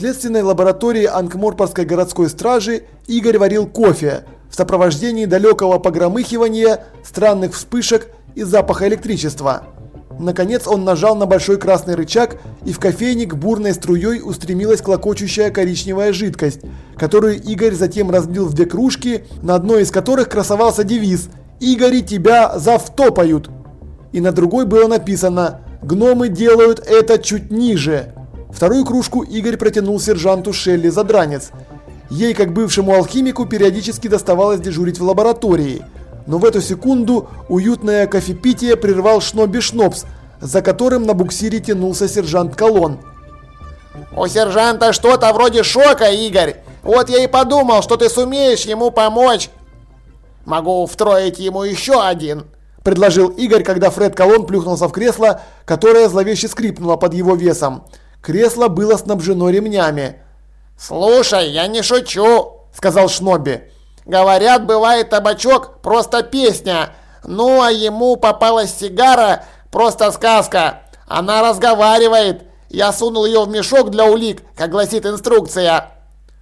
следственной лаборатории Анкморпорской городской стражи Игорь варил кофе в сопровождении далекого погромыхивания, странных вспышек и запаха электричества. Наконец он нажал на большой красный рычаг, и в кофейник бурной струей устремилась клокочущая коричневая жидкость, которую Игорь затем разлил в две кружки, на одной из которых красовался девиз «Игори тебя завтопают». И на другой было написано «Гномы делают это чуть ниже». Вторую кружку Игорь протянул сержанту Шелли Задранец. Ей, как бывшему алхимику, периодически доставалось дежурить в лаборатории – но в эту секунду уютное кофепитие прервал Шноби Шнопс, за которым на буксире тянулся сержант Колон. «У сержанта что-то вроде шока, Игорь. Вот я и подумал, что ты сумеешь ему помочь. Могу встроить ему еще один», – предложил Игорь, когда Фред Колон плюхнулся в кресло, которое зловеще скрипнуло под его весом. Кресло было снабжено ремнями. «Слушай, я не шучу», – сказал Шноби. Говорят, бывает табачок просто песня. Ну, а ему попалась сигара просто сказка. Она разговаривает. Я сунул ее в мешок для улик, как гласит инструкция.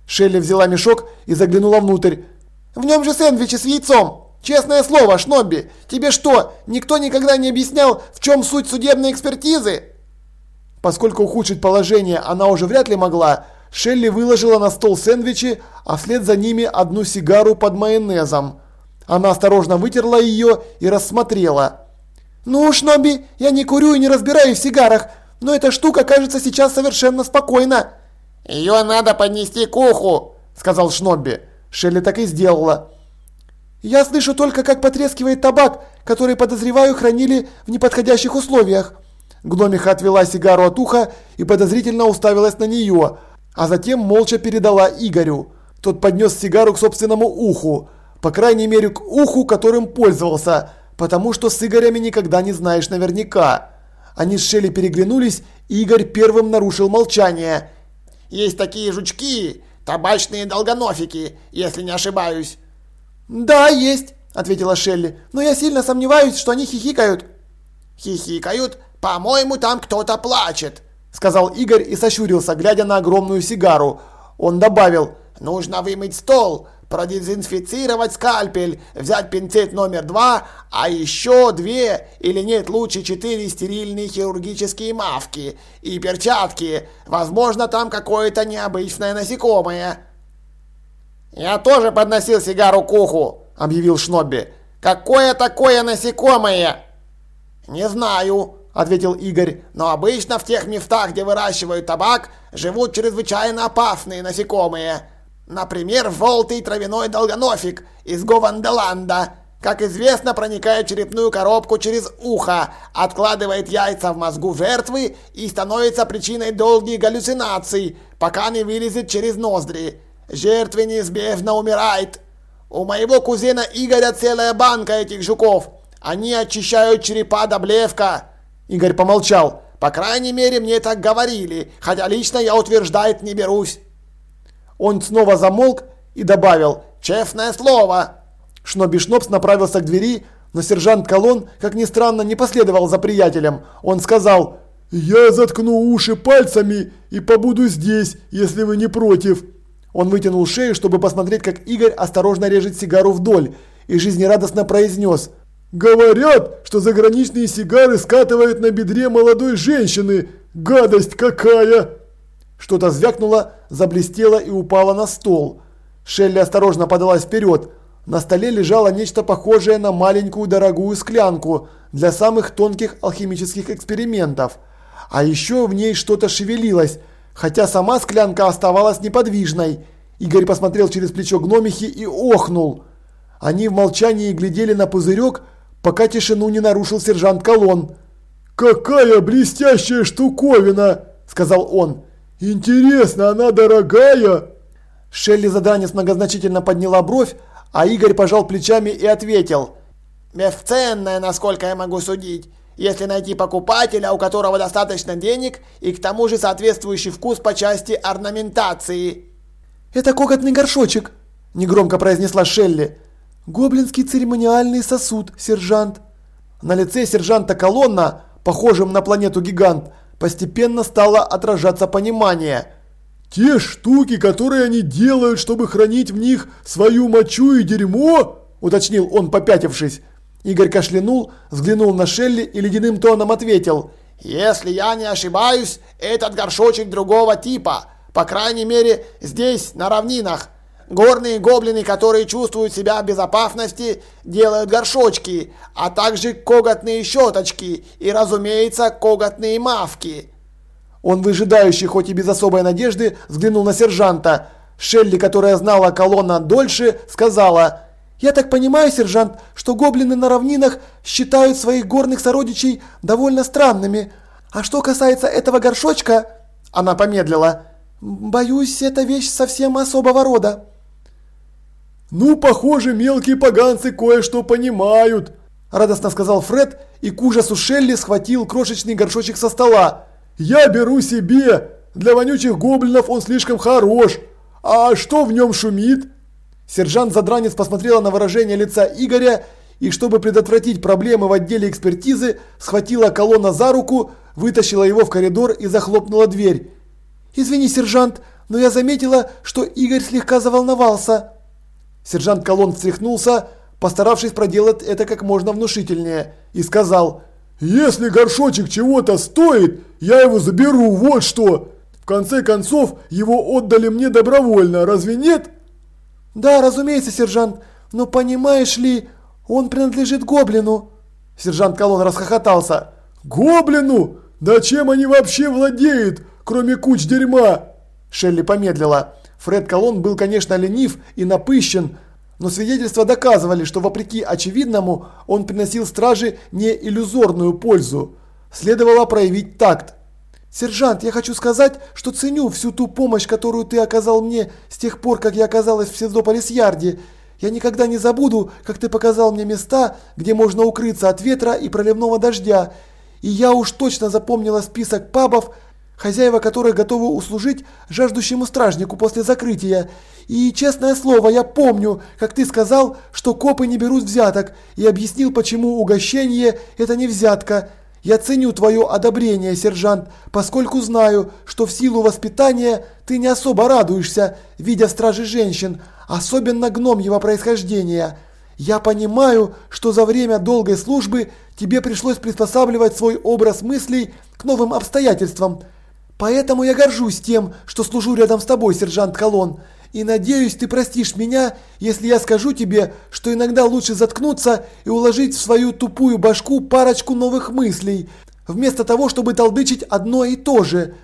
Шелли взяла мешок и заглянула внутрь. В нем же сэндвичи с яйцом. Честное слово, Шнобби, тебе что, никто никогда не объяснял, в чем суть судебной экспертизы? Поскольку ухудшить положение она уже вряд ли могла, Шелли выложила на стол сэндвичи, а вслед за ними одну сигару под майонезом. Она осторожно вытерла ее и рассмотрела. «Ну, Шноби, я не курю и не разбираюсь в сигарах, но эта штука кажется сейчас совершенно спокойна». «Ее надо поднести к уху», – сказал Шнобби. Шелли так и сделала. «Я слышу только, как потрескивает табак, который, подозреваю, хранили в неподходящих условиях». Гномиха отвела сигару от уха и подозрительно уставилась на нее, а затем молча передала Игорю. Тот поднес сигару к собственному уху, по крайней мере к уху, которым пользовался, потому что с Игорями никогда не знаешь наверняка. Они с Шелли переглянулись, и Игорь первым нарушил молчание. «Есть такие жучки, табачные долгонофики, если не ошибаюсь». «Да, есть», – ответила Шелли, – «но я сильно сомневаюсь, что они хихикают». «Хихикают? По-моему, там кто-то плачет», сказал Игорь и сощурился, глядя на огромную сигару. Он добавил, нужно вымыть стол, продезинфицировать скальпель, взять пинцет номер два, а еще две или нет лучше четыре стерильные хирургические мавки и перчатки. Возможно, там какое-то необычное насекомое. «Я тоже подносил сигару к уху», — объявил Шнобби. «Какое такое насекомое?» «Не знаю», ответил Игорь. «Но обычно в тех местах, где выращивают табак, живут чрезвычайно опасные насекомые. Например, желтый травяной долгонофик из Гованделанда. Как известно, проникает в черепную коробку через ухо, откладывает яйца в мозгу жертвы и становится причиной долгих галлюцинаций, пока не вылезет через ноздри. Жертвы неизбежно умирает. У моего кузена Игоря целая банка этих жуков. Они очищают черепа до блеска. Игорь помолчал. «По крайней мере, мне так говорили, хотя лично я утверждать не берусь». Он снова замолк и добавил «Честное слово». Шноби Шнопс направился к двери, но сержант Колон, как ни странно, не последовал за приятелем. Он сказал «Я заткну уши пальцами и побуду здесь, если вы не против». Он вытянул шею, чтобы посмотреть, как Игорь осторожно режет сигару вдоль, и жизнерадостно произнес Говорят, что заграничные сигары скатывают на бедре молодой женщины. Гадость какая! Что-то звякнуло, заблестело и упало на стол. Шелли осторожно подалась вперед. На столе лежало нечто похожее на маленькую дорогую склянку для самых тонких алхимических экспериментов. А еще в ней что-то шевелилось, хотя сама склянка оставалась неподвижной. Игорь посмотрел через плечо гномихи и охнул. Они в молчании глядели на пузырек, пока тишину не нарушил сержант Колон. «Какая блестящая штуковина!» – сказал он. «Интересно, она дорогая?» Шелли Задранец многозначительно подняла бровь, а Игорь пожал плечами и ответил. «Бесценная, насколько я могу судить, если найти покупателя, у которого достаточно денег и к тому же соответствующий вкус по части орнаментации». «Это коготный горшочек», – негромко произнесла Шелли. «Гоблинский церемониальный сосуд, сержант». На лице сержанта Колонна, похожем на планету-гигант, постепенно стало отражаться понимание. Те штуки, которые они делают, чтобы хранить в них свою мочу и дерьмо? Уточнил он, попятившись. Игорь кашлянул, взглянул на Шелли и ледяным тоном ответил. «Если я не ошибаюсь, этот горшочек другого типа. По крайней мере, здесь, на равнинах. Горные гоблины, которые чувствуют себя в безопасности, делают горшочки, а также коготные щеточки и, разумеется, коготные мавки». Он выжидающий, хоть и без особой надежды, взглянул на сержанта. Шелли, которая знала колонна дольше, сказала «Я так понимаю, сержант, что гоблины на равнинах считают своих горных сородичей довольно странными. А что касается этого горшочка...» Она помедлила. «Боюсь, это вещь совсем особого рода». «Ну, похоже, мелкие поганцы кое-что понимают», – радостно сказал Фред и к ужасу Шелли схватил крошечный горшочек со стола. «Я беру себе! Для вонючих гоблинов он слишком хорош! А что в нем шумит?» Сержант-задранец посмотрела на выражение лица Игоря и, чтобы предотвратить проблемы в отделе экспертизы, схватила колонна за руку, вытащила его в коридор и захлопнула дверь. «Извини, сержант, но я заметила, что Игорь слегка заволновался». Сержант Колон встряхнулся, постаравшись проделать это как можно внушительнее, и сказал «Если горшочек чего-то стоит, я его заберу, вот что! В конце концов, его отдали мне добровольно, разве нет?» «Да, разумеется, сержант, но понимаешь ли, он принадлежит гоблину». Сержант Колон расхохотался. «Гоблину? Да чем они вообще владеют, кроме куч дерьма?» Шелли помедлила. Фред Колон был, конечно, ленив и напыщен, но свидетельства доказывали, что вопреки очевидному он приносил страже не иллюзорную пользу. Следовало проявить такт. «Сержант, я хочу сказать, что ценю всю ту помощь, которую ты оказал мне с тех пор, как я оказалась в Севдополис-Ярде. Я никогда не забуду, как ты показал мне места, где можно укрыться от ветра и проливного дождя. И я уж точно запомнила список пабов, хозяева которых готовы услужить жаждущему стражнику после закрытия. И, честное слово, я помню, как ты сказал, что копы не берут взяток, и объяснил, почему угощение – это не взятка. Я ценю твое одобрение, сержант, поскольку знаю, что в силу воспитания ты не особо радуешься, видя стражи женщин, особенно гном его происхождения. Я понимаю, что за время долгой службы тебе пришлось приспосабливать свой образ мыслей к новым обстоятельствам – Поэтому я горжусь тем, что служу рядом с тобой, сержант Колон. И надеюсь, ты простишь меня, если я скажу тебе, что иногда лучше заткнуться и уложить в свою тупую башку парочку новых мыслей, вместо того, чтобы толдычить одно и то же.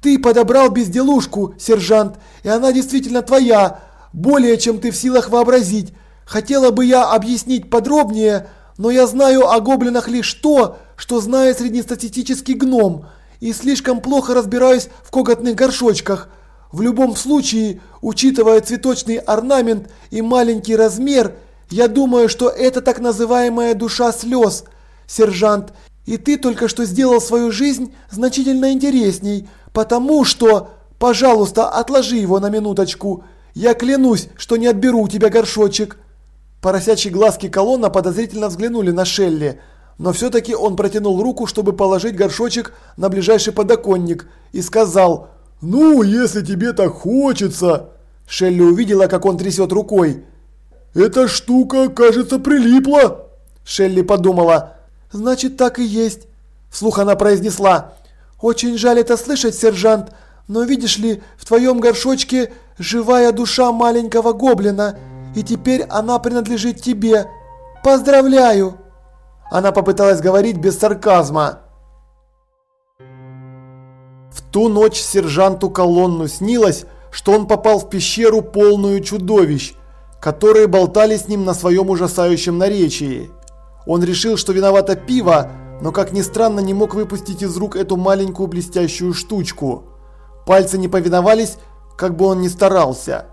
Ты подобрал безделушку, сержант, и она действительно твоя, более чем ты в силах вообразить. Хотела бы я объяснить подробнее, но я знаю о гоблинах лишь то, что знает среднестатистический гном – и слишком плохо разбираюсь в коготных горшочках. В любом случае, учитывая цветочный орнамент и маленький размер, я думаю, что это так называемая душа слез, сержант. И ты только что сделал свою жизнь значительно интересней, потому что... Пожалуйста, отложи его на минуточку. Я клянусь, что не отберу у тебя горшочек. Поросячьи глазки колонна подозрительно взглянули на Шелли но все-таки он протянул руку, чтобы положить горшочек на ближайший подоконник и сказал «Ну, если тебе так хочется». Шелли увидела, как он трясет рукой. «Эта штука, кажется, прилипла». Шелли подумала «Значит, так и есть». Вслух она произнесла «Очень жаль это слышать, сержант, но видишь ли, в твоем горшочке живая душа маленького гоблина, и теперь она принадлежит тебе. Поздравляю!» Она попыталась говорить без сарказма. В ту ночь сержанту Колонну снилось, что он попал в пещеру полную чудовищ, которые болтали с ним на своем ужасающем наречии. Он решил, что виновато пиво, но как ни странно не мог выпустить из рук эту маленькую блестящую штучку. Пальцы не повиновались, как бы он ни старался.